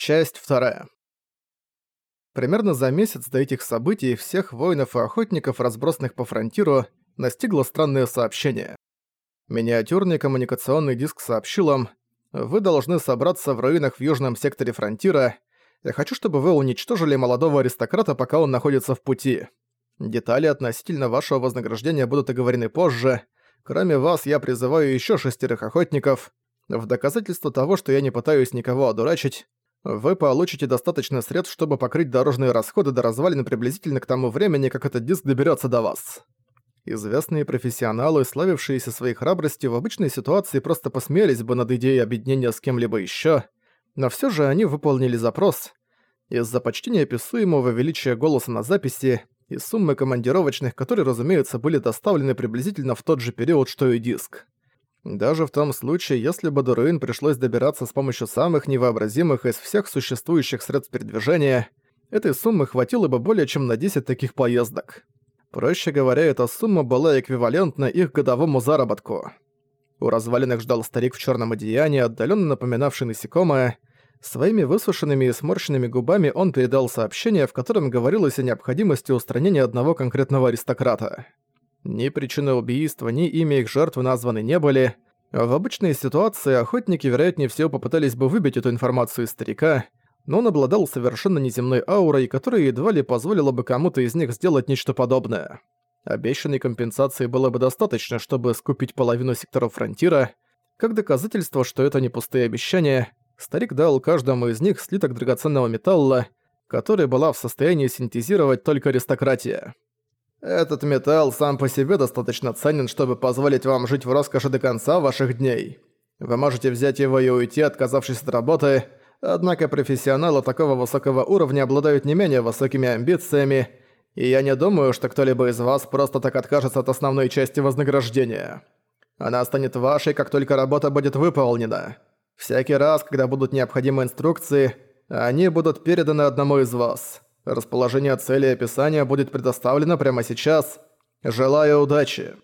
Часть вторая. Примерно за месяц до этих событий всех воинов и охотников, разбросанных по фронтиру, настигло странное сообщение. Миниатюрный коммуникационный диск сообщил им, «Вы должны собраться в руинах в южном секторе фронтира. Я хочу, чтобы вы уничтожили молодого аристократа, пока он находится в пути. Детали относительно вашего вознаграждения будут оговорены позже. Кроме вас, я призываю еще шестерых охотников. В доказательство того, что я не пытаюсь никого одурачить, вы получите достаточно средств, чтобы покрыть дорожные расходы до развалин приблизительно к тому времени, как этот диск доберется до вас. Известные профессионалы, славившиеся своей храбростью, в обычной ситуации просто посмеялись бы над идеей объединения с кем-либо еще, но все же они выполнили запрос. Из-за почти неописуемого величия голоса на записи и суммы командировочных, которые, разумеется, были доставлены приблизительно в тот же период, что и диск. Даже в том случае, если бы до руин пришлось добираться с помощью самых невообразимых из всех существующих средств передвижения, этой суммы хватило бы более чем на 10 таких поездок. Проще говоря, эта сумма была эквивалентна их годовому заработку. У развалинах ждал старик в черном одеянии, отдаленно напоминавший насекомое. Своими высушенными и сморщенными губами он передал сообщение, в котором говорилось о необходимости устранения одного конкретного аристократа. Ни причины убийства, ни имя их жертвы названы не были. В обычной ситуации охотники, вероятнее всего, попытались бы выбить эту информацию из старика, но он обладал совершенно неземной аурой, которая едва ли позволила бы кому-то из них сделать нечто подобное. Обещанной компенсации было бы достаточно, чтобы скупить половину секторов фронтира. Как доказательство, что это не пустые обещания, старик дал каждому из них слиток драгоценного металла, который была в состоянии синтезировать только аристократия. Этот металл сам по себе достаточно ценен, чтобы позволить вам жить в роскоши до конца ваших дней. Вы можете взять его и уйти, отказавшись от работы, однако профессионалы такого высокого уровня обладают не менее высокими амбициями, и я не думаю, что кто-либо из вас просто так откажется от основной части вознаграждения. Она станет вашей, как только работа будет выполнена. Всякий раз, когда будут необходимы инструкции, они будут переданы одному из вас. Расположение цели и описания будет предоставлено прямо сейчас. Желаю удачи!»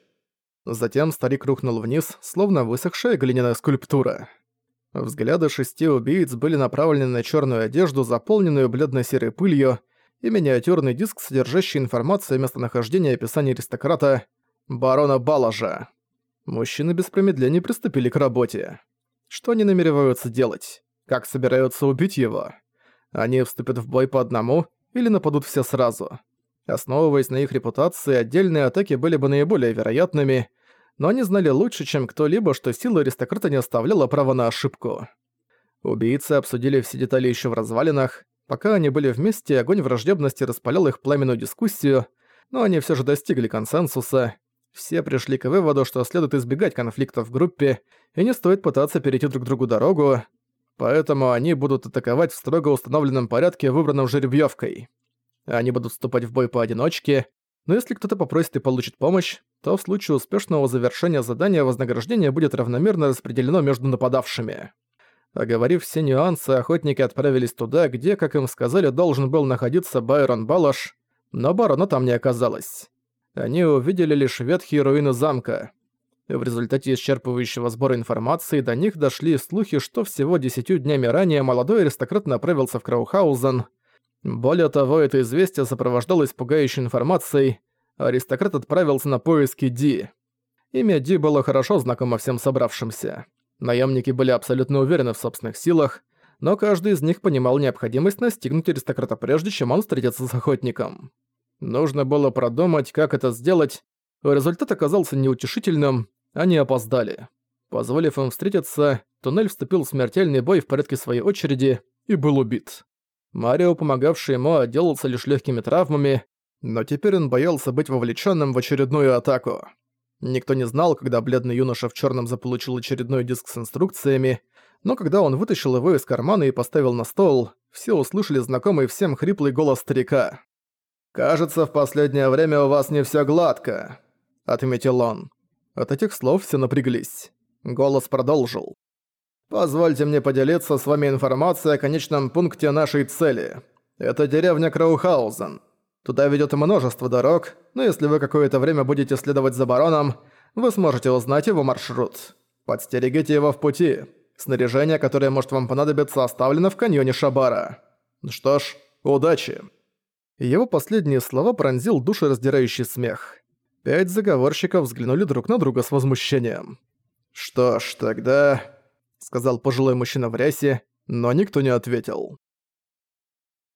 Затем старик рухнул вниз, словно высохшая глиняная скульптура. Взгляды шести убийц были направлены на черную одежду, заполненную бледно-серой пылью, и миниатюрный диск, содержащий информацию о местонахождении и описании аристократа барона Балажа. Мужчины без промедления приступили к работе. Что они намереваются делать? Как собираются убить его? Они вступят в бой по одному или нападут все сразу. Основываясь на их репутации, отдельные атаки были бы наиболее вероятными, но они знали лучше, чем кто-либо, что сила аристократа не оставляла права на ошибку. Убийцы обсудили все детали еще в развалинах. Пока они были вместе, огонь враждебности распалял их пламенную дискуссию, но они все же достигли консенсуса. Все пришли к выводу, что следует избегать конфликтов в группе, и не стоит пытаться перейти друг другу дорогу, Поэтому они будут атаковать в строго установленном порядке, выбранном жеребьевкой. Они будут вступать в бой поодиночке, но если кто-то попросит и получит помощь, то в случае успешного завершения задания вознаграждение будет равномерно распределено между нападавшими. Оговорив все нюансы, охотники отправились туда, где, как им сказали, должен был находиться Байрон Балаш, но барона там не оказалось. Они увидели лишь ветхие руины замка. В результате исчерпывающего сбора информации до них дошли слухи, что всего десятью днями ранее молодой аристократ направился в Краухаузен. Более того, это известие сопровождалось пугающей информацией. Аристократ отправился на поиски Ди. Имя Ди было хорошо знакомо всем собравшимся. Наемники были абсолютно уверены в собственных силах, но каждый из них понимал необходимость настигнуть аристократа прежде, чем он встретится с охотником. Нужно было продумать, как это сделать. Результат оказался неутешительным, они опоздали. Позволив им встретиться, Туннель вступил в смертельный бой в порядке своей очереди и был убит. Марио, помогавший ему, отделался лишь легкими травмами, но теперь он боялся быть вовлеченным в очередную атаку. Никто не знал, когда бледный юноша в черном заполучил очередной диск с инструкциями, но когда он вытащил его из кармана и поставил на стол, все услышали знакомый всем хриплый голос старика. «Кажется, в последнее время у вас не все гладко», — отметил он. От этих слов все напряглись. Голос продолжил. «Позвольте мне поделиться с вами информацией о конечном пункте нашей цели. Это деревня Краухаузен. Туда ведет множество дорог, но если вы какое-то время будете следовать за бароном, вы сможете узнать его маршрут. Подстерегите его в пути. Снаряжение, которое может вам понадобиться, оставлено в каньоне Шабара. Что ж, удачи!» Его последние слова пронзил душераздирающий смех. Пять заговорщиков взглянули друг на друга с возмущением. «Что ж, тогда...» — сказал пожилой мужчина в рясе, но никто не ответил.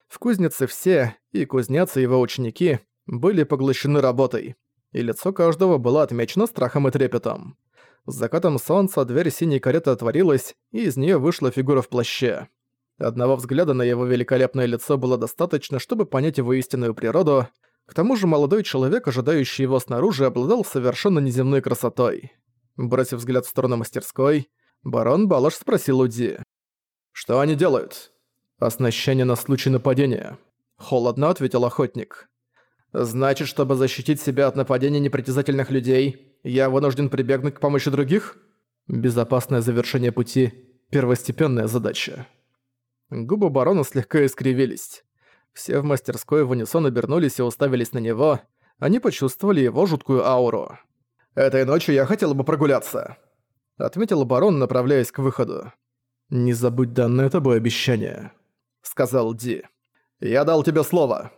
В кузнице все, и кузнец, и его ученики, были поглощены работой, и лицо каждого было отмечено страхом и трепетом. С закатом солнца дверь синей кареты отворилась, и из нее вышла фигура в плаще. Одного взгляда на его великолепное лицо было достаточно, чтобы понять его истинную природу. К тому же молодой человек, ожидающий его снаружи, обладал совершенно неземной красотой. Бросив взгляд в сторону мастерской, барон Балаш спросил у Ди. «Что они делают?» «Оснащение на случай нападения», — холодно ответил охотник. «Значит, чтобы защитить себя от нападения непритязательных людей, я вынужден прибегнуть к помощи других?» «Безопасное завершение пути — первостепенная задача». Губы барона слегка искривились. Все в мастерской в унисон обернулись и уставились на него. Они почувствовали его жуткую ауру. «Этой ночью я хотел бы прогуляться», — отметил барон, направляясь к выходу. «Не забудь данное тобой обещание», — сказал Ди. «Я дал тебе слово».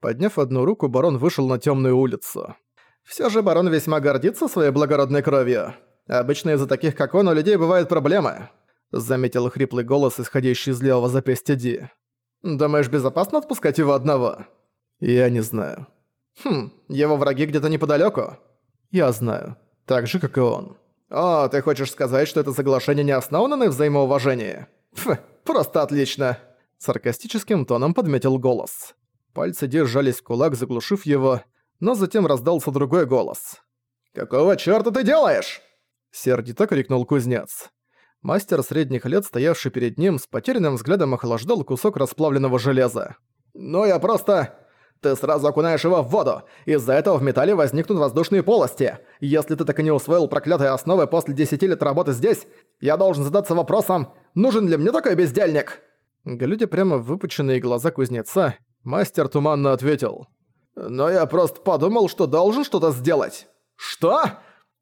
Подняв одну руку, барон вышел на темную улицу. Все же барон весьма гордится своей благородной кровью. Обычно из-за таких, как он, у людей бывают проблемы заметил хриплый голос, исходящий из левого запястья Ди. «Думаешь, безопасно отпускать его одного?» «Я не знаю». «Хм, его враги где-то неподалёку?» «Я знаю. Так же, как и он». «О, ты хочешь сказать, что это соглашение не основано на взаимоуважении?» «Фу, просто отлично!» Саркастическим тоном подметил голос. Пальцы Ди сжались в кулак, заглушив его, но затем раздался другой голос. «Какого чёрта ты делаешь?» Сердито крикнул кузнец. Мастер средних лет, стоявший перед ним, с потерянным взглядом охлаждал кусок расплавленного железа. «Ну я просто...» Ты сразу окунаешь его в воду. Из-за этого в металле возникнут воздушные полости. Если ты так и не усвоил проклятые основы после 10 лет работы здесь, я должен задаться вопросом, нужен ли мне такой бездельник?» Глядя прямо в выпученные глаза кузнеца, мастер туманно ответил. «Но я просто подумал, что должен что-то сделать». «Что?»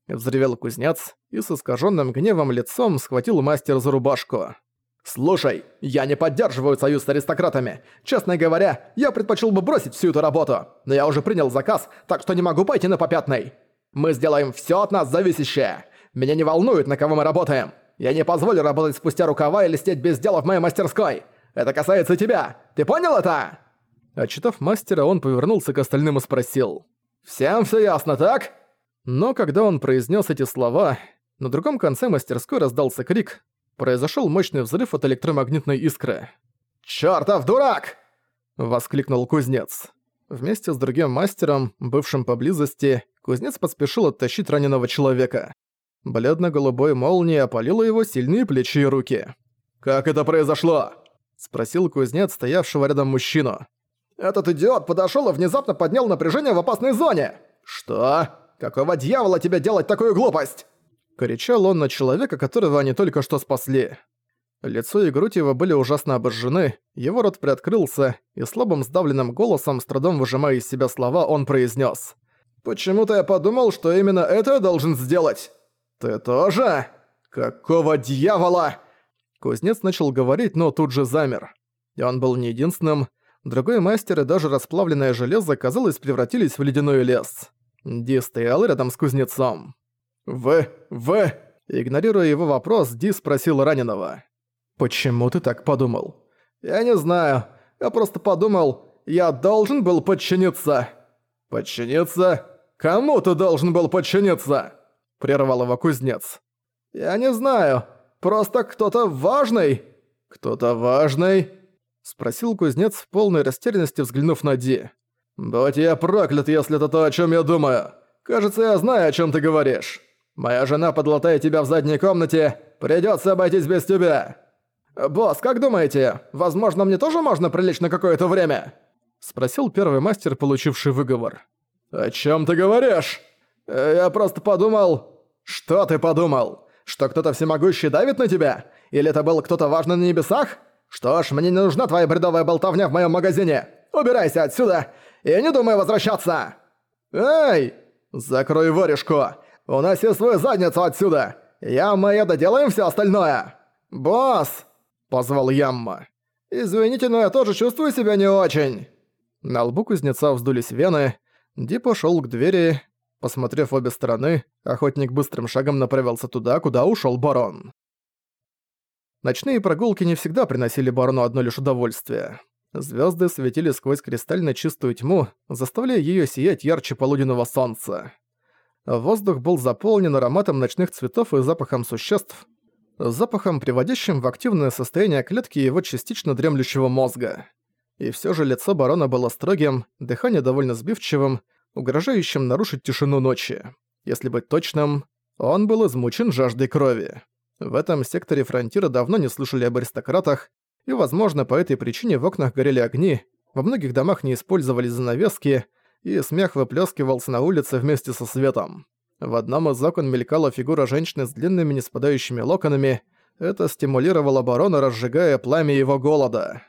Взревел кузнец и с искаженным гневом лицом схватил мастера за рубашку. «Слушай, я не поддерживаю союз с аристократами. Честно говоря, я предпочел бы бросить всю эту работу. Но я уже принял заказ, так что не могу пойти на попятный. Мы сделаем все от нас зависящее. Меня не волнует, на кого мы работаем. Я не позволю работать спустя рукава и листеть без дела в моей мастерской. Это касается тебя. Ты понял это?» Отчитав мастера, он повернулся к остальным и спросил. «Всем все ясно, так?» Но когда он произнес эти слова, на другом конце мастерской раздался крик. Произошел мощный взрыв от электромагнитной искры. «Чёртов дурак!» — воскликнул кузнец. Вместе с другим мастером, бывшим поблизости, кузнец поспешил оттащить раненого человека. Бледно-голубой молнией опалила его сильные плечи и руки. «Как это произошло?» — спросил кузнец, стоявшего рядом мужчину. «Этот идиот подошёл и внезапно поднял напряжение в опасной зоне!» «Что?» Какого дьявола тебе делать такую глупость?» Кричал он на человека, которого они только что спасли. Лицо и грудь его были ужасно обожжены, его рот приоткрылся, и слабым сдавленным голосом, с трудом выжимая из себя слова, он произнес: «Почему-то я подумал, что именно это я должен сделать. Ты тоже? Какого дьявола?» Кузнец начал говорить, но тут же замер. И он был не единственным. Другой мастер и даже расплавленное железо, казалось, превратились в ледяной лес. Ди стоял рядом с кузнецом. «Вы... вы...» Игнорируя его вопрос, Ди спросил раненого. «Почему ты так подумал?» «Я не знаю. Я просто подумал, я должен был подчиниться». «Подчиниться? Кому ты должен был подчиниться?» Прервал его кузнец. «Я не знаю. Просто кто-то важный». «Кто-то важный?» Спросил кузнец в полной растерянности, взглянув на Ди. «Будь я проклят, если это то, о чем я думаю. Кажется, я знаю, о чем ты говоришь. Моя жена подлатает тебя в задней комнате, придется обойтись без тебя». «Босс, как думаете, возможно, мне тоже можно прилечь на какое-то время?» Спросил первый мастер, получивший выговор. «О чем ты говоришь?» «Я просто подумал...» «Что ты подумал? Что кто-то всемогущий давит на тебя? Или это был кто-то важный на небесах? Что ж, мне не нужна твоя бредовая болтовня в моем магазине. Убирайся отсюда и не думай возвращаться!» «Эй! Закрой варежку! Уноси свою задницу отсюда! Я мы доделаем все остальное!» «Босс!» – позвал Ямма. «Извините, но я тоже чувствую себя не очень!» На лбу кузнеца вздулись вены, Ди пошёл к двери. Посмотрев обе стороны, охотник быстрым шагом направился туда, куда ушёл барон. Ночные прогулки не всегда приносили барону одно лишь удовольствие. Звезды светили сквозь кристально чистую тьму, заставляя её сиять ярче полуденного солнца. Воздух был заполнен ароматом ночных цветов и запахом существ, запахом, приводящим в активное состояние клетки его частично дремлющего мозга. И всё же лицо барона было строгим, дыхание довольно сбивчивым, угрожающим нарушить тишину ночи. Если быть точным, он был измучен жаждой крови. В этом секторе фронтира давно не слышали об аристократах, и, возможно, по этой причине в окнах горели огни, во многих домах не использовались занавески, и смех выплескивался на улице вместе со светом. В одном из окон мелькала фигура женщины с длинными неспадающими локонами. Это стимулировало барона, разжигая пламя его голода.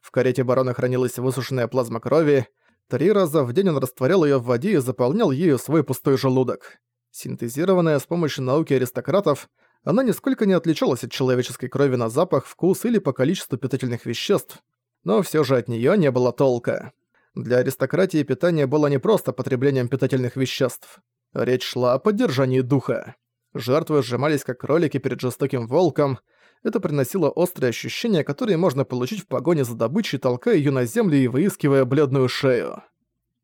В карете барона хранилась высушенная плазма крови. Три раза в день он растворял ее в воде и заполнял ею свой пустой желудок. Синтезированная с помощью науки аристократов, она нисколько не отличалась от человеческой крови на запах, вкус или по количеству питательных веществ, но все же от нее не было толка. Для аристократии питание было не просто потреблением питательных веществ. Речь шла о поддержании духа. Жертвы сжимались как кролики перед жестоким волком, это приносило острые ощущения, которые можно получить в погоне за добычей, толкая её на землю и выискивая бледную шею.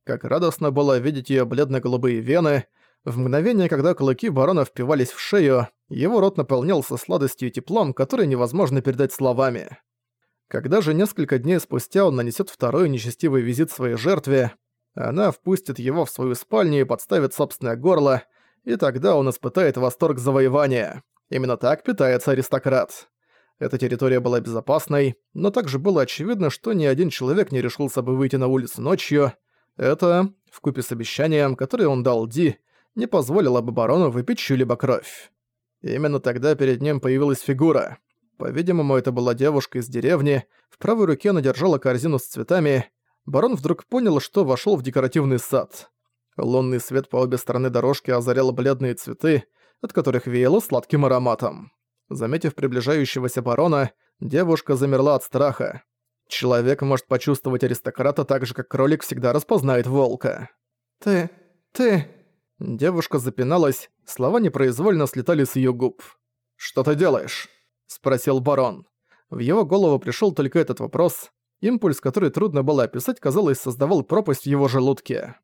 Как радостно было видеть её бледно-голубые вены. В мгновение, когда клыки барона впивались в шею, его рот наполнялся сладостью и теплом, которые невозможно передать словами. Когда же несколько дней спустя он нанесёт второй нечестивый визит своей жертве, она впустит его в свою спальню и подставит собственное горло, и тогда он испытает восторг завоевания. Именно так питается аристократ. Эта территория была безопасной, но также было очевидно, что ни один человек не решился бы выйти на улицу ночью. Это, вкупе с обещанием, которое он дал Ди, не позволило бы барону выпить чью-либо кровь. Именно тогда перед ним появилась фигура. По-видимому, это была девушка из деревни, в правой руке она держала корзину с цветами. Барон вдруг понял, что вошел в декоративный сад. Лунный свет по обе стороны дорожки озарял бледные цветы, от которых веяло сладким ароматом. Заметив приближающегося барона, девушка замерла от страха. Человек может почувствовать аристократа так же, как кролик всегда распознает волка. «Ты... ты...» Девушка запиналась, слова непроизвольно слетали с её губ. «Что ты делаешь?» – спросил барон. В его голову пришёл только этот вопрос. Импульс, который трудно было описать, казалось, создавал пропасть в его желудке.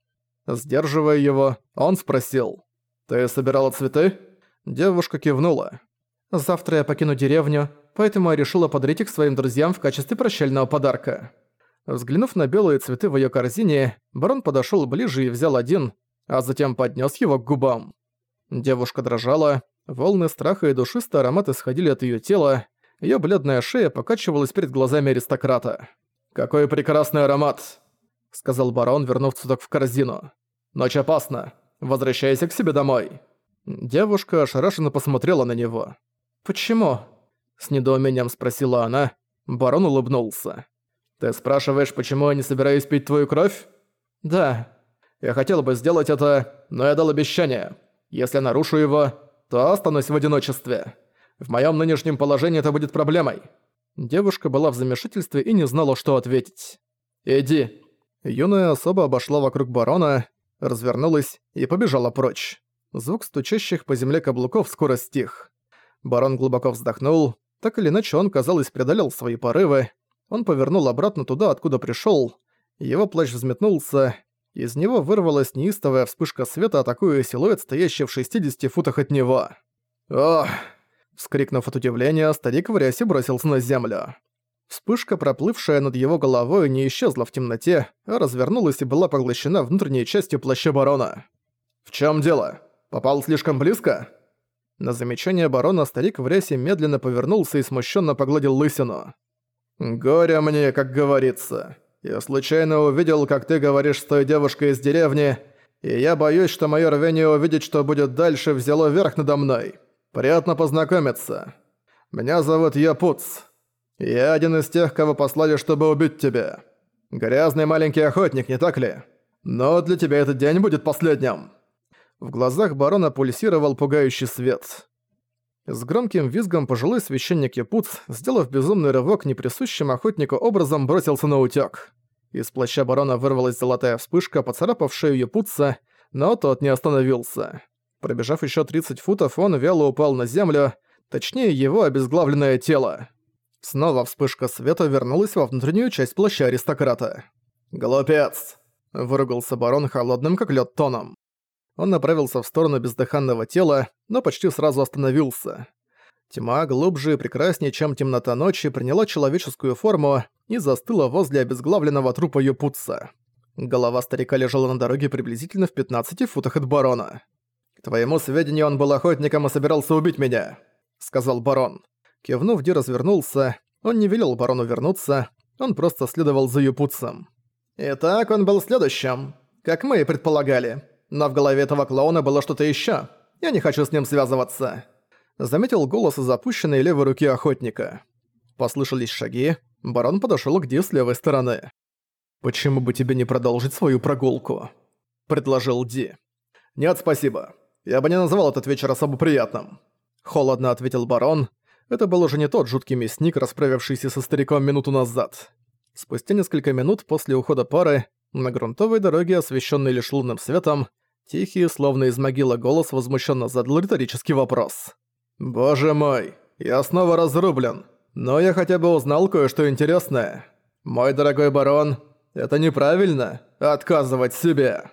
Сдерживая его, он спросил. «Ты собирала цветы?» Девушка кивнула. «Завтра я покину деревню, поэтому я решила подарить их своим друзьям в качестве прощального подарка». Взглянув на белые цветы в её корзине, барон подошёл ближе и взял один, а затем поднёс его к губам. Девушка дрожала, волны страха и душистый аромат исходили от её тела, её бледная шея покачивалась перед глазами аристократа. «Какой прекрасный аромат!» — сказал барон, вернув цветок в корзину. «Ночь опасна. Возвращайся к себе домой». Девушка ошарашенно посмотрела на него. «Почему?» – с недоумением спросила она. Барон улыбнулся. «Ты спрашиваешь, почему я не собираюсь пить твою кровь?» «Да. Я хотел бы сделать это, но я дал обещание. Если нарушу его, то останусь в одиночестве. В моем нынешнем положении это будет проблемой». Девушка была в замешательстве и не знала, что ответить. «Иди». Юная особа обошла вокруг барона, развернулась и побежала прочь. Звук стучащих по земле каблуков скоро стих. Барон глубоко вздохнул. Так или иначе он, казалось, преодолел свои порывы. Он повернул обратно туда, откуда пришёл. Его плащ взметнулся. Из него вырвалась неистовая вспышка света, атакуя силуэт, стоящий в 60 футах от него. «Ох!» Вскрикнув от удивления, старик в рясе бросился на землю. Вспышка, проплывшая над его головой, не исчезла в темноте, а развернулась и была поглощена внутренней частью плаща барона. «В чём дело?» Попал слишком близко?» На замечание барона старик в рясе медленно повернулся и смущенно погладил лысину. «Горе мне, как говорится. Я случайно увидел, как ты говоришь с той девушкой из деревни, и я боюсь, что моё рвение увидеть, что будет дальше, взяло верх надо мной. Приятно познакомиться. Меня зовут Япуц. Я один из тех, кого послали, чтобы убить тебя. Грязный маленький охотник, не так ли? Но для тебя этот день будет последним». В глазах барона пульсировал пугающий свет. С громким визгом пожилой священник Япуц, сделав безумный рывок неприсущим охотнику образом, бросился на утёк. Из плаща барона вырвалась золотая вспышка, поцарапав шею Япутца, но тот не остановился. Пробежав ещё 30 футов, он вяло упал на землю, точнее его обезглавленное тело. Снова вспышка света вернулась во внутреннюю часть плаща аристократа. «Глупец!» – выругался барон холодным как лед тоном. Он направился в сторону бездыханного тела, но почти сразу остановился. Тьма глубже и прекраснее, чем темнота ночи, приняла человеческую форму и застыла возле обезглавленного трупа Юпутса. Голова старика лежала на дороге приблизительно в 15 футах от барона. «К твоему сведению, он был охотником и собирался убить меня», — сказал барон. Кивнув, Ди развернулся. Он не велел барону вернуться, он просто следовал за Юпутсом. «Итак, он был следующим, как мы и предполагали. Но в голове этого клоуна было что-то ещё. Я не хочу с ним связываться». Заметил голос из опущенной левой руки охотника. Послышались шаги. Барон подошёл к Ди с левой стороны. «Почему бы тебе не продолжить свою прогулку?» – предложил Ди. «Нет, спасибо. Я бы не называл этот вечер особо приятным». Холодно ответил барон, это был уже не тот жуткий мясник, расправившийся со стариком минуту назад. Спустя несколько минут после ухода пары, на грунтовой дороге, освещенной лишь лунным светом, тихий, словно из могилы голос возмущенно задал риторический вопрос. «Боже мой, я снова разрублен, но я хотя бы узнал кое-что интересное. Мой дорогой барон, это неправильно — отказывать себе».